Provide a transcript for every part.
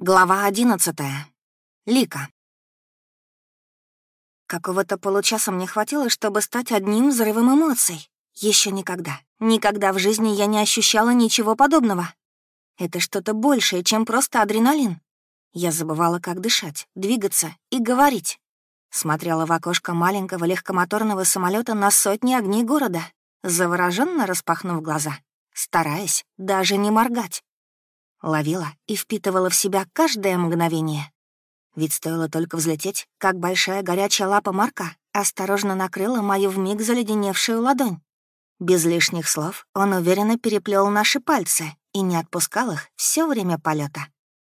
Глава одиннадцатая. Лика. Какого-то получаса мне хватило, чтобы стать одним взрывом эмоций. Еще никогда, никогда в жизни я не ощущала ничего подобного. Это что-то большее, чем просто адреналин. Я забывала, как дышать, двигаться и говорить. Смотрела в окошко маленького легкомоторного самолета на сотни огней города, завороженно распахнув глаза, стараясь даже не моргать. Ловила и впитывала в себя каждое мгновение. Ведь стоило только взлететь, как большая горячая лапа Марка осторожно накрыла мою вмиг заледеневшую ладонь. Без лишних слов он уверенно переплел наши пальцы и не отпускал их все время полета.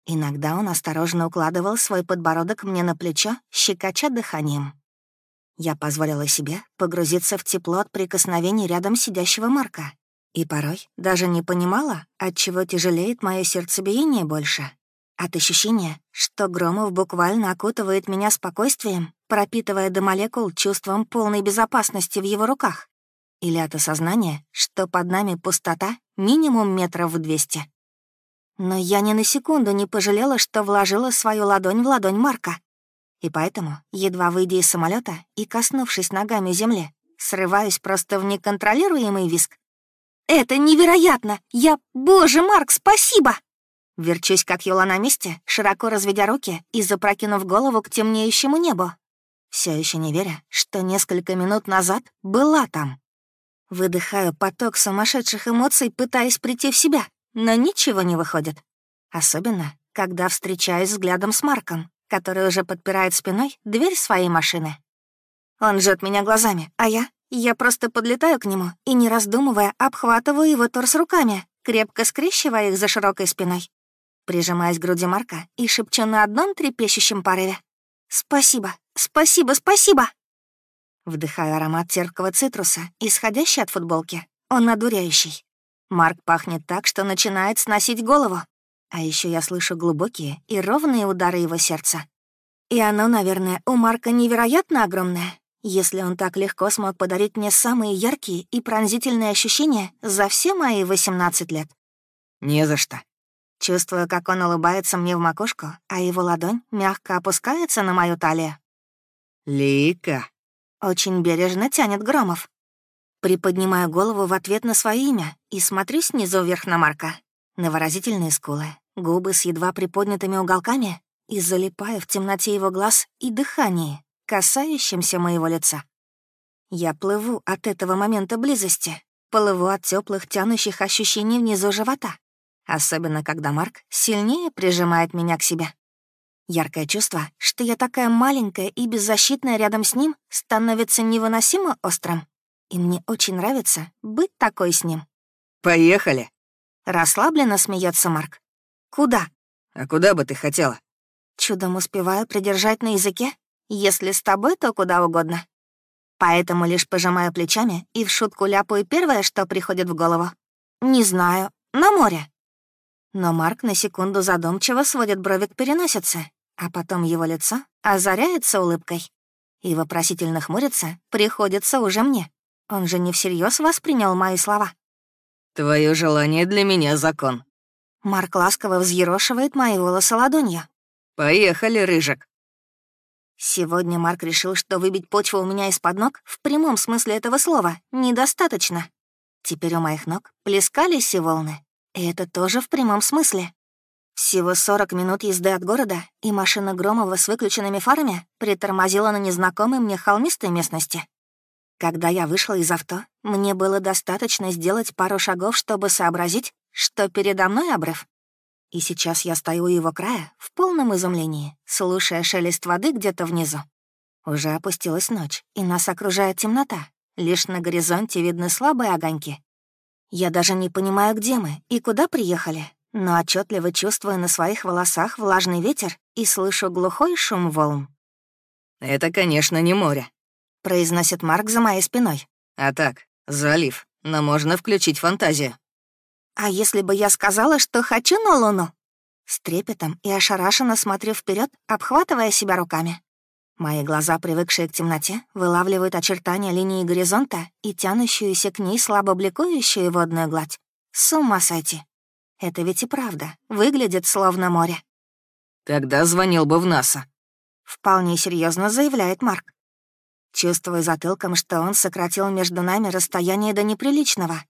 Иногда он осторожно укладывал свой подбородок мне на плечо, щекоча дыханием. Я позволила себе погрузиться в тепло от прикосновений рядом сидящего Марка и порой даже не понимала, от чего тяжелеет мое сердцебиение больше. От ощущения, что Громов буквально окутывает меня спокойствием, пропитывая до молекул чувством полной безопасности в его руках. Или от осознания, что под нами пустота минимум метров в двести. Но я ни на секунду не пожалела, что вложила свою ладонь в ладонь Марка. И поэтому, едва выйдя из самолета и коснувшись ногами земли, срываюсь просто в неконтролируемый виск, это невероятно! Я... Боже, Марк, спасибо!» Верчусь, как Юла на месте, широко разведя руки и запрокинув голову к темнеющему небу. Все еще не веря, что несколько минут назад была там. Выдыхаю поток сумасшедших эмоций, пытаясь прийти в себя, но ничего не выходит. Особенно, когда встречаюсь взглядом с Марком, который уже подпирает спиной дверь своей машины. Он жжет меня глазами, а я я просто подлетаю к нему и, не раздумывая, обхватываю его торс руками, крепко скрещивая их за широкой спиной. Прижимаясь к груди Марка и шепчу на одном трепещущем порыве. «Спасибо, спасибо, спасибо!» Вдыхаю аромат терпкого цитруса, исходящий от футболки. Он надуряющий. Марк пахнет так, что начинает сносить голову. А еще я слышу глубокие и ровные удары его сердца. И оно, наверное, у Марка невероятно огромное, если он так легко смог подарить мне самые яркие и пронзительные ощущения за все мои 18 лет. Не за что. Чувствую, как он улыбается мне в макушку, а его ладонь мягко опускается на мою талию. «Лика!» Очень бережно тянет Громов. Приподнимаю голову в ответ на свое имя и смотрю снизу вверх на Марка. На выразительные скулы, губы с едва приподнятыми уголками и залипаю в темноте его глаз и дыхании, касающимся моего лица. Я плыву от этого момента близости, плыву от теплых тянущих ощущений внизу живота, особенно когда Марк сильнее прижимает меня к себе. Яркое чувство, что я такая маленькая и беззащитная рядом с ним, становится невыносимо острым. И мне очень нравится быть такой с ним. «Поехали!» Расслабленно смеется Марк. «Куда?» «А куда бы ты хотела?» Чудом успеваю придержать на языке если с тобой, то куда угодно. Поэтому лишь пожимаю плечами и в шутку ляпаю первое, что приходит в голову. Не знаю, на море. Но Марк на секунду задумчиво сводит брови к переносице, а потом его лицо озаряется улыбкой. И вопросительно хмурится приходится уже мне. Он же не всерьез воспринял мои слова. «Твое желание для меня закон». Марк ласково взъерошивает мои волосы ладонью. «Поехали, Рыжик». Сегодня Марк решил, что выбить почву у меня из-под ног в прямом смысле этого слова недостаточно. Теперь у моих ног плескались и волны. И это тоже в прямом смысле. Всего 40 минут езды от города, и машина Громова с выключенными фарами притормозила на незнакомой мне холмистой местности. Когда я вышла из авто, мне было достаточно сделать пару шагов, чтобы сообразить, что передо мной обрыв. И сейчас я стою у его края в полном изумлении, слушая шелест воды где-то внизу. Уже опустилась ночь, и нас окружает темнота. Лишь на горизонте видны слабые огоньки. Я даже не понимаю, где мы и куда приехали, но отчетливо чувствую на своих волосах влажный ветер и слышу глухой шум волн. «Это, конечно, не море», — произносит Марк за моей спиной. «А так, залив, но можно включить фантазию». «А если бы я сказала, что хочу на Луну?» С трепетом и ошарашенно смотрю вперед, обхватывая себя руками. Мои глаза, привыкшие к темноте, вылавливают очертания линии горизонта и тянущуюся к ней слабо бликующую водную гладь. С ума сойти. Это ведь и правда. Выглядит словно море. Тогда звонил бы в НАСА. Вполне серьезно заявляет Марк. Чувствую затылком, что он сократил между нами расстояние до неприличного.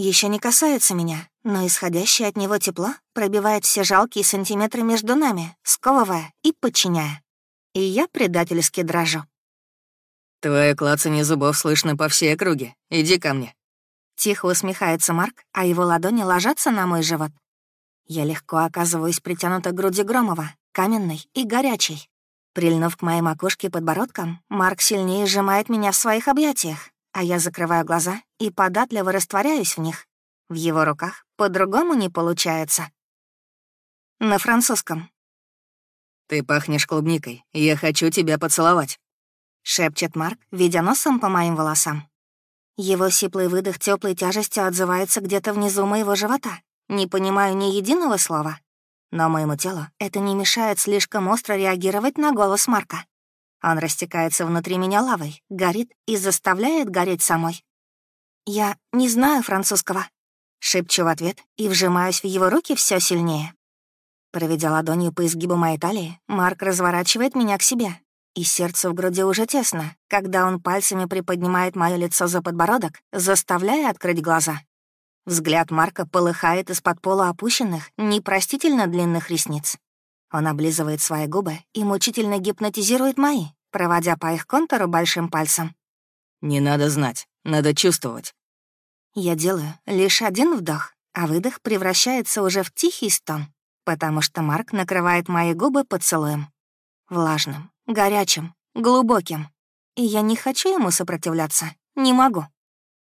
Еще не касается меня, но исходящее от него тепло пробивает все жалкие сантиметры между нами, сковывая и подчиняя. И я предательски дрожу. «Твое клацанье зубов слышно по всей округе. Иди ко мне». Тихо усмехается Марк, а его ладони ложатся на мой живот. Я легко оказываюсь притянута к груди Громова, каменной и горячей. Прильнув к моей макушке подбородком, Марк сильнее сжимает меня в своих объятиях, а я закрываю глаза и податливо растворяюсь в них. В его руках по-другому не получается. На французском. «Ты пахнешь клубникой, я хочу тебя поцеловать», — шепчет Марк, ведя носом по моим волосам. Его сиплый выдох теплой тяжестью отзывается где-то внизу моего живота. Не понимаю ни единого слова. Но моему телу это не мешает слишком остро реагировать на голос Марка. Он растекается внутри меня лавой, горит и заставляет гореть самой. «Я не знаю французского», — шепчу в ответ и вжимаюсь в его руки все сильнее. Проведя ладонью по изгибу моей талии, Марк разворачивает меня к себе, и сердце в груди уже тесно, когда он пальцами приподнимает мое лицо за подбородок, заставляя открыть глаза. Взгляд Марка полыхает из-под полуопущенных, непростительно длинных ресниц. Он облизывает свои губы и мучительно гипнотизирует мои, проводя по их контуру большим пальцем. «Не надо знать, надо чувствовать». Я делаю лишь один вдох, а выдох превращается уже в тихий стон, потому что Марк накрывает мои губы поцелуем. Влажным, горячим, глубоким. И я не хочу ему сопротивляться, не могу.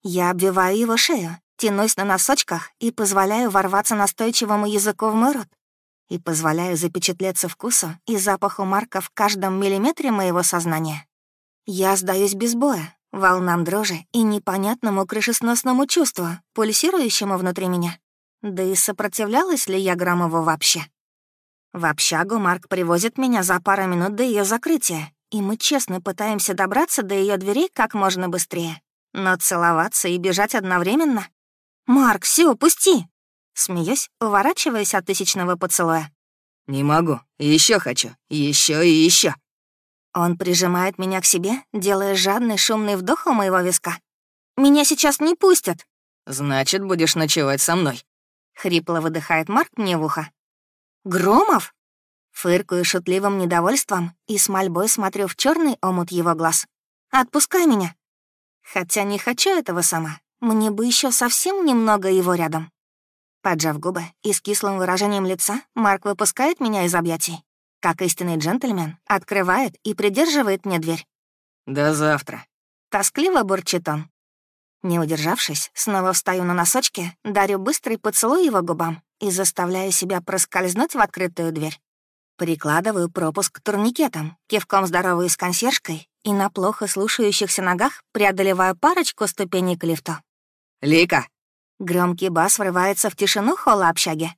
Я обвиваю его шею, тянусь на носочках и позволяю ворваться настойчивому языку в мой рот, и позволяю запечатлеться вкусу и запаху Марка в каждом миллиметре моего сознания. Я сдаюсь без боя, волнам дрожи и непонятному крышесносному чувству, пульсирующему внутри меня. Да и сопротивлялась ли я Громову вообще? В общагу Марк привозит меня за пару минут до ее закрытия, и мы честно пытаемся добраться до ее дверей как можно быстрее. Но целоваться и бежать одновременно? «Марк, все, пусти!» Смеюсь, уворачиваясь от тысячного поцелуя. «Не могу. Еще хочу. Еще и еще. Он прижимает меня к себе, делая жадный шумный вдох у моего виска. «Меня сейчас не пустят!» «Значит, будешь ночевать со мной», — хрипло выдыхает Марк мне в ухо. «Громов?» Фыркаю шутливым недовольством и с мольбой смотрю в черный омут его глаз. «Отпускай меня!» Хотя не хочу этого сама. Мне бы еще совсем немного его рядом. Поджав губы и с кислым выражением лица, Марк выпускает меня из объятий. Как истинный джентльмен, открывает и придерживает мне дверь. «До завтра». Тоскливо бурчит он. Не удержавшись, снова встаю на носочки, дарю быстрый поцелуй его губам и заставляю себя проскользнуть в открытую дверь. Прикладываю пропуск к турникетам, кивком здороваюсь с консьержкой и на плохо слушающихся ногах преодолеваю парочку ступеней к лифту. «Лика!» Громкий бас врывается в тишину холла общаги.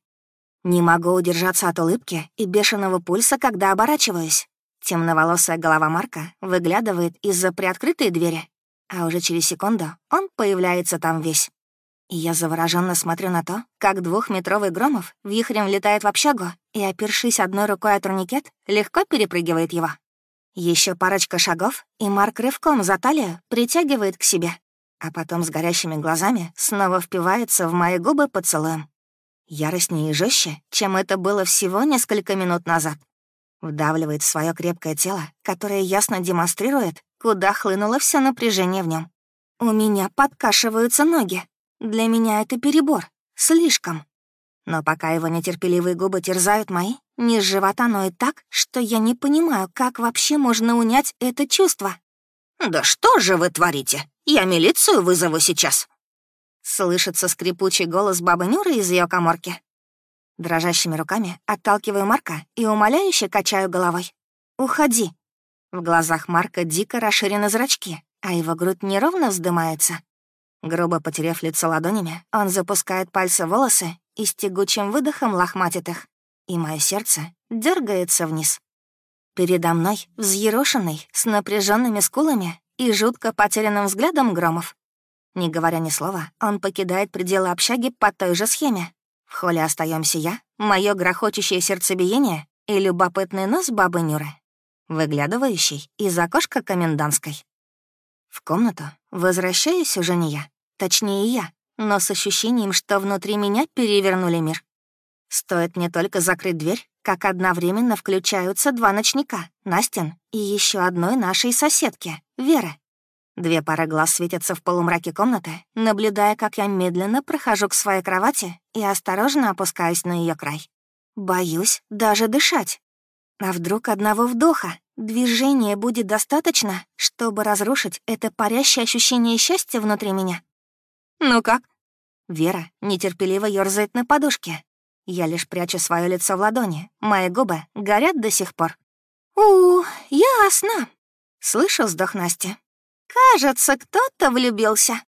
Не могу удержаться от улыбки и бешеного пульса, когда оборачиваюсь. Темноволосая голова Марка выглядывает из-за приоткрытой двери, а уже через секунду он появляется там весь. И я завороженно смотрю на то, как двухметровый Громов вихрем влетает в общагу и, опершись одной рукой о турникет, легко перепрыгивает его. Еще парочка шагов, и Марк рывком за талию притягивает к себе, а потом с горящими глазами снова впивается в мои губы поцелуем. Яростнее и жестче, чем это было всего несколько минут назад. Вдавливает в свое крепкое тело, которое ясно демонстрирует, куда хлынуло все напряжение в нем. У меня подкашиваются ноги. Для меня это перебор. Слишком. Но пока его нетерпеливые губы терзают мои, низ живота ноет так, что я не понимаю, как вообще можно унять это чувство. «Да что же вы творите? Я милицию вызову сейчас!» Слышится скрипучий голос бабы Нюры из ее коморки. Дрожащими руками отталкиваю Марка и умоляюще качаю головой. «Уходи!» В глазах Марка дико расширены зрачки, а его грудь неровно вздымается. Грубо потеряв лицо ладонями, он запускает пальцы в волосы и с тягучим выдохом лохматит их. И мое сердце дергается вниз. Передо мной, взъерошенный, с напряженными скулами и жутко потерянным взглядом Громов. Не говоря ни слова, он покидает пределы общаги по той же схеме. В холле остаемся я, мое грохочущее сердцебиение и любопытный нос бабы Нюры, выглядывающий из окошка комендантской. В комнату возвращаюсь уже не я, точнее я, но с ощущением, что внутри меня перевернули мир. Стоит мне только закрыть дверь, как одновременно включаются два ночника, Настин и еще одной нашей соседки, Веры. Две пары глаз светятся в полумраке комнаты, наблюдая, как я медленно прохожу к своей кровати и осторожно опускаюсь на ее край. Боюсь даже дышать. А вдруг одного вдоха, движения будет достаточно, чтобы разрушить это парящее ощущение счастья внутри меня? «Ну как?» Вера нетерпеливо ёрзает на подушке. Я лишь прячу свое лицо в ладони, мои губы горят до сих пор. «У, ясно!» Слышу вздох Насти. «Кажется, кто-то влюбился».